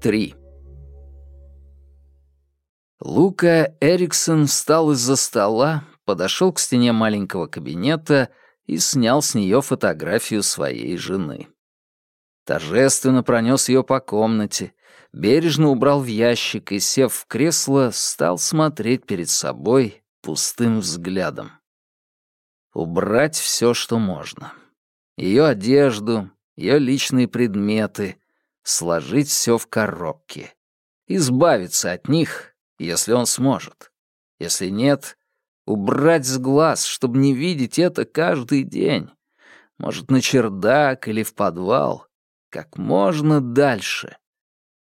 3. Лука Эриксон встал из-за стола, подошел к стене маленького кабинета и снял с нее фотографию своей жены. Торжественно пронес ее по комнате, бережно убрал в ящик и, сев в кресло, стал смотреть перед собой пустым взглядом. Убрать все, что можно. Ее одежду, ее личные предметы, сложить все в коробки. Избавиться от них, если он сможет. Если нет, убрать с глаз, чтобы не видеть это каждый день. Может, на чердак или в подвал. Как можно дальше.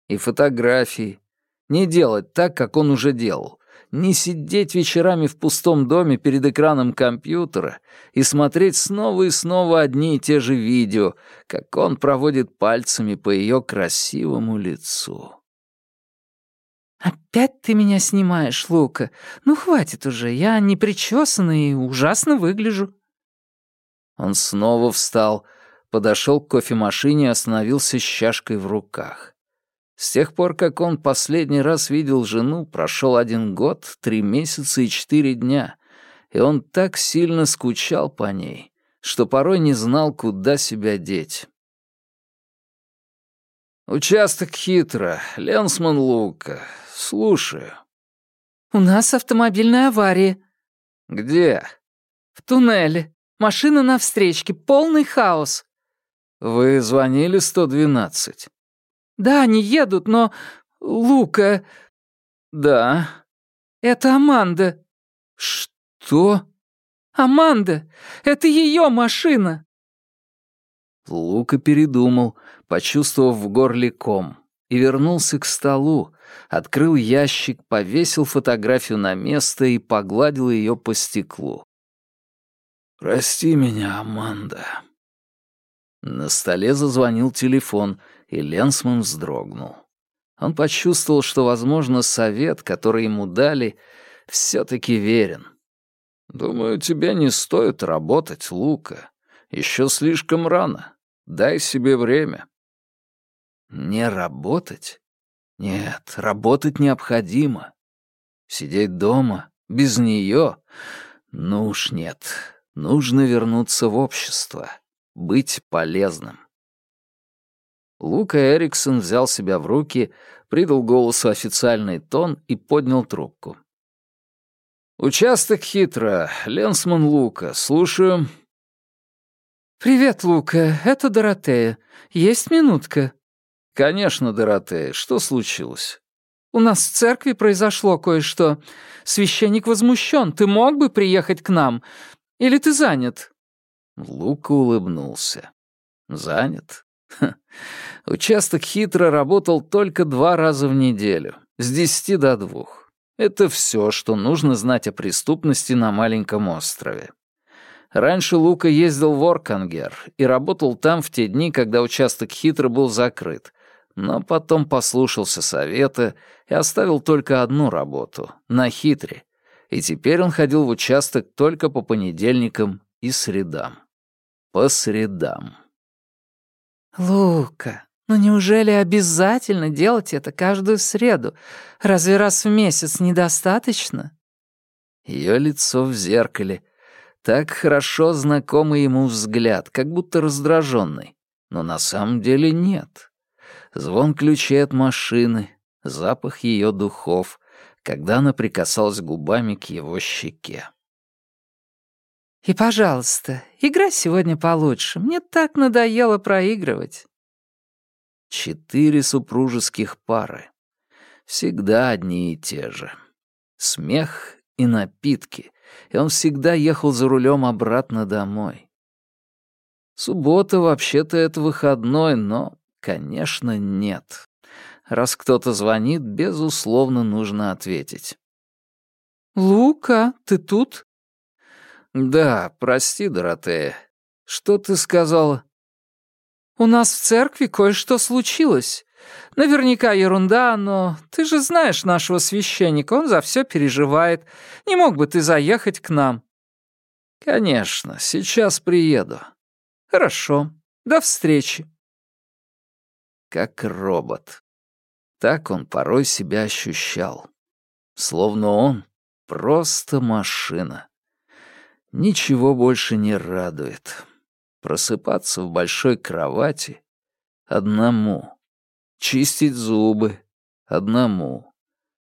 И фотографии. Не делать так, как он уже делал. Не сидеть вечерами в пустом доме перед экраном компьютера и смотреть снова и снова одни и те же видео, как он проводит пальцами по ее красивому лицу. «Опять ты меня снимаешь, Лука? Ну, хватит уже, я не причесанный и ужасно выгляжу». Он снова встал, подошел к кофемашине и остановился с чашкой в руках. С тех пор, как он последний раз видел жену, прошел один год, три месяца и четыре дня, и он так сильно скучал по ней, что порой не знал, куда себя деть. «Участок хитро, Ленсман Лука. Слушаю». «У нас автомобильная авария». «Где?» «В туннеле. Машина на встречке, полный хаос». «Вы звонили 112?» «Да, они едут, но... Лука...» «Да». «Это Аманда». «Что?» «Аманда! Это ее машина!» Лука передумал, почувствовав в горле ком, и вернулся к столу, открыл ящик, повесил фотографию на место и погладил ее по стеклу. «Прости меня, Аманда». На столе зазвонил телефон — и Ленсман вздрогнул. Он почувствовал, что, возможно, совет, который ему дали, все-таки верен. «Думаю, тебе не стоит работать, Лука. Еще слишком рано. Дай себе время». «Не работать? Нет, работать необходимо. Сидеть дома, без нее? Ну уж нет. Нужно вернуться в общество, быть полезным». Лука Эриксон взял себя в руки, придал голосу официальный тон и поднял трубку. «Участок хитро. Ленсман Лука. Слушаю». «Привет, Лука. Это Доротея. Есть минутка?» «Конечно, Доротея. Что случилось?» «У нас в церкви произошло кое-что. Священник возмущен. Ты мог бы приехать к нам? Или ты занят?» Лука улыбнулся. «Занят? Ха. Участок хитро работал только два раза в неделю, с десяти до двух. Это все, что нужно знать о преступности на маленьком острове. Раньше Лука ездил в Оркангер и работал там в те дни, когда участок хитро был закрыт, но потом послушался совета и оставил только одну работу — на хитре, и теперь он ходил в участок только по понедельникам и средам. По средам. «Лука, ну неужели обязательно делать это каждую среду? Разве раз в месяц недостаточно?» Ее лицо в зеркале. Так хорошо знакомый ему взгляд, как будто раздраженный. Но на самом деле нет. Звон ключей от машины, запах ее духов, когда она прикасалась губами к его щеке. И, пожалуйста, играй сегодня получше. Мне так надоело проигрывать. Четыре супружеских пары. Всегда одни и те же. Смех и напитки. И он всегда ехал за рулем обратно домой. Суббота вообще-то это выходной, но, конечно, нет. Раз кто-то звонит, безусловно, нужно ответить. «Лука, ты тут?» «Да, прости, Доротея. Что ты сказала?» «У нас в церкви кое-что случилось. Наверняка ерунда, но ты же знаешь нашего священника, он за все переживает. Не мог бы ты заехать к нам?» «Конечно, сейчас приеду». «Хорошо. До встречи». Как робот. Так он порой себя ощущал. Словно он просто машина. Ничего больше не радует. Просыпаться в большой кровати одному. Чистить зубы одному.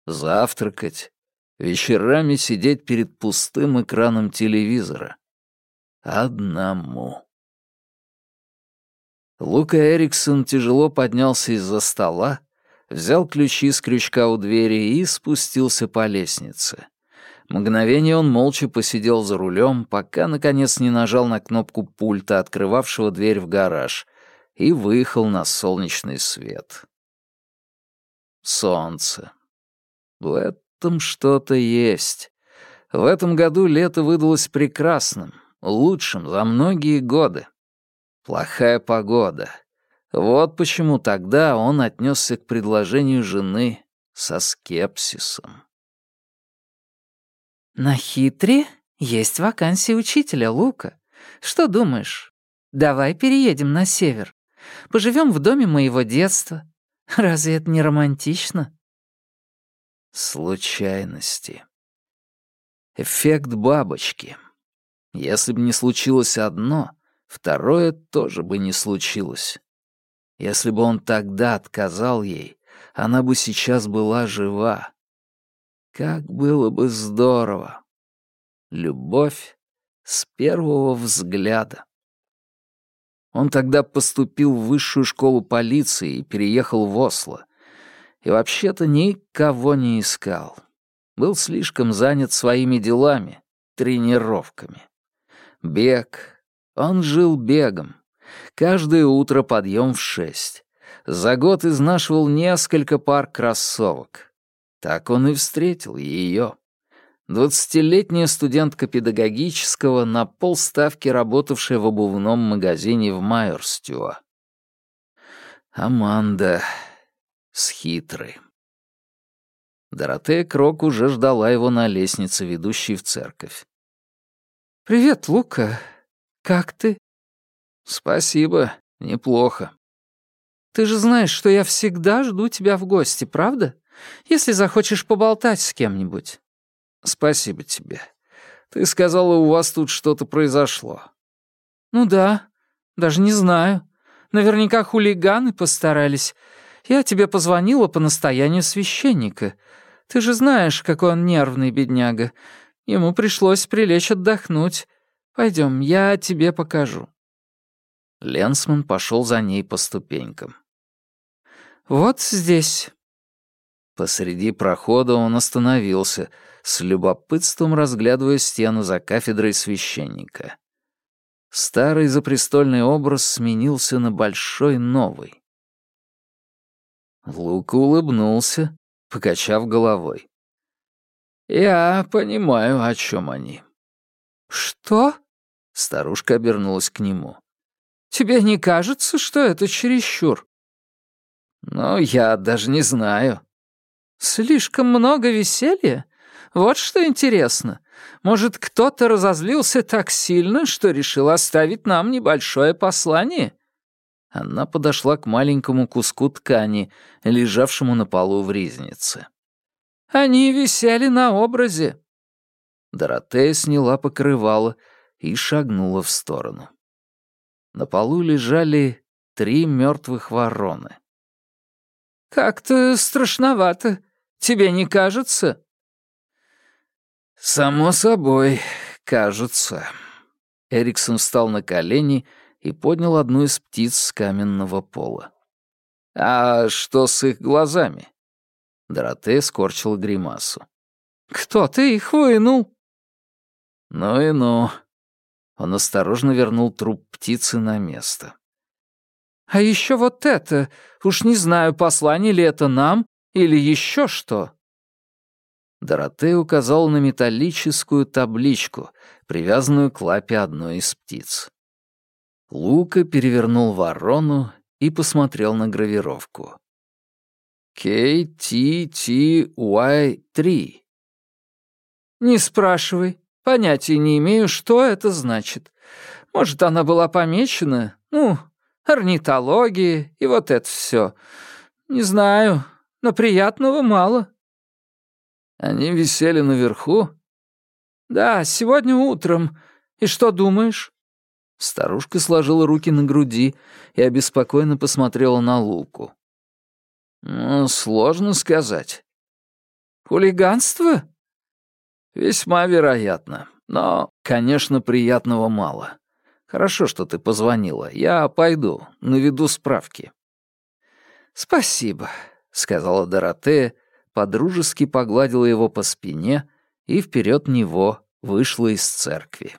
Завтракать. Вечерами сидеть перед пустым экраном телевизора. Одному. Лука Эриксон тяжело поднялся из-за стола, взял ключи с крючка у двери и спустился по лестнице. Мгновение он молча посидел за рулем, пока, наконец, не нажал на кнопку пульта, открывавшего дверь в гараж, и выехал на солнечный свет. Солнце. В этом что-то есть. В этом году лето выдалось прекрасным, лучшим за многие годы. Плохая погода. Вот почему тогда он отнесся к предложению жены со скепсисом. «На хитре есть вакансия учителя, Лука. Что думаешь? Давай переедем на север. Поживем в доме моего детства. Разве это не романтично?» Случайности. Эффект бабочки. Если бы не случилось одно, второе тоже бы не случилось. Если бы он тогда отказал ей, она бы сейчас была жива. Как было бы здорово. Любовь с первого взгляда. Он тогда поступил в высшую школу полиции и переехал в Осло. И вообще-то никого не искал. Был слишком занят своими делами, тренировками. Бег. Он жил бегом. Каждое утро подъем в шесть. За год изнашивал несколько пар кроссовок. Так он и встретил ее. Двадцатилетняя студентка педагогического, на полставки работавшая в обувном магазине в Майорстюа. Аманда с хитрой. Доротея Крок уже ждала его на лестнице, ведущей в церковь. «Привет, Лука. Как ты?» «Спасибо. Неплохо». «Ты же знаешь, что я всегда жду тебя в гости, правда? Если захочешь поболтать с кем-нибудь». «Спасибо тебе. Ты сказала, у вас тут что-то произошло». «Ну да. Даже не знаю. Наверняка хулиганы постарались. Я тебе позвонила по настоянию священника. Ты же знаешь, какой он нервный бедняга. Ему пришлось прилечь отдохнуть. Пойдем, я тебе покажу». Ленсман пошел за ней по ступенькам. «Вот здесь». Посреди прохода он остановился — с любопытством разглядывая стену за кафедрой священника. Старый запрестольный образ сменился на большой новый. Лука улыбнулся, покачав головой. «Я понимаю, о чем они». «Что?» — старушка обернулась к нему. «Тебе не кажется, что это чересчур?» «Ну, я даже не знаю». «Слишком много веселья? Вот что интересно. Может, кто-то разозлился так сильно, что решил оставить нам небольшое послание?» Она подошла к маленькому куску ткани, лежавшему на полу в ризнице. «Они висели на образе». Доротея сняла покрывало и шагнула в сторону. На полу лежали три мертвых вороны. «Как-то страшновато. Тебе не кажется?» «Само собой, кажется». Эриксон встал на колени и поднял одну из птиц с каменного пола. «А что с их глазами?» Доротея скорчила гримасу. «Кто ты их вынул?» «Ну и ну». Он осторожно вернул труп птицы на место. «А еще вот это. Уж не знаю, послание ли это нам или еще что». Доротея указала на металлическую табличку, привязанную к лапе одной из птиц. Лука перевернул ворону и посмотрел на гравировку. KTTY3. «Не спрашивай. Понятия не имею, что это значит. Может, она была помечена? Ну, орнитология и вот это все. Не знаю. Но приятного мало». «Они висели наверху?» «Да, сегодня утром. И что думаешь?» Старушка сложила руки на груди и обеспокоенно посмотрела на Луку. «Ну, сложно сказать». «Хулиганство?» «Весьма вероятно. Но, конечно, приятного мало. Хорошо, что ты позвонила. Я пойду, наведу справки». «Спасибо», — сказала Доротея, подружески погладила его по спине и вперед него вышла из церкви.